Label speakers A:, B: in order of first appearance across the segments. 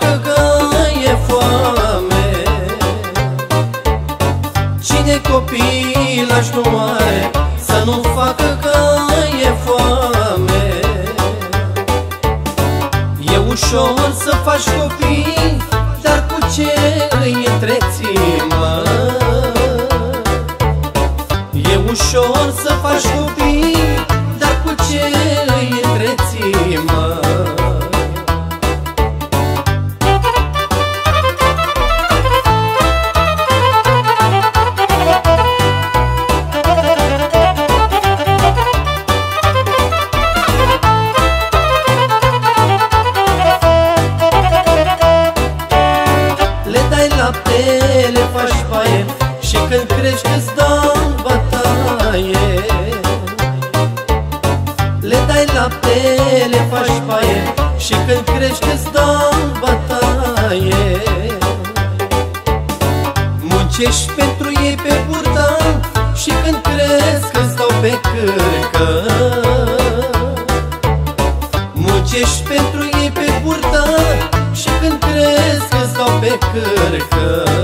A: Dacă e foame Cine copil aș nu are Să nu facă că e foame E ușor să faci copii Dar cu ce îi întreții, mă? E ușor să faci copii când crești îți dau bătaie. Le dai lapte, le faci paie Și când crești îți dau bătaie. Muncești pentru ei pe burta Și când crezi că stau pe cârcă. Muncești pentru ei pe burta Și când crezi că stau pe cârcă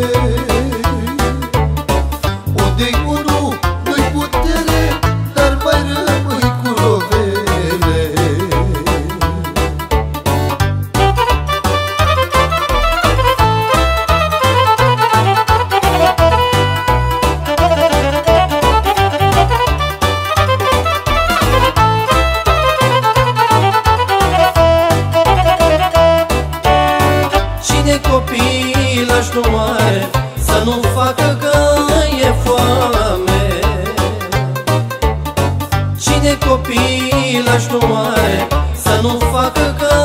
A: facă că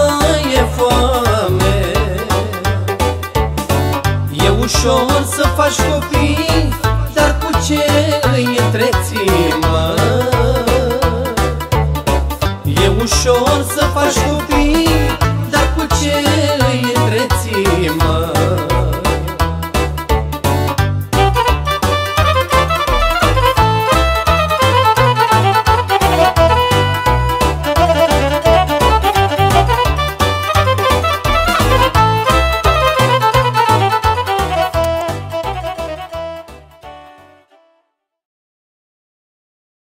A: e foame E ușor să faci copii, dar cu ce îi întreții, mă? E ușor să faci copii, dar cu ce îi întreții?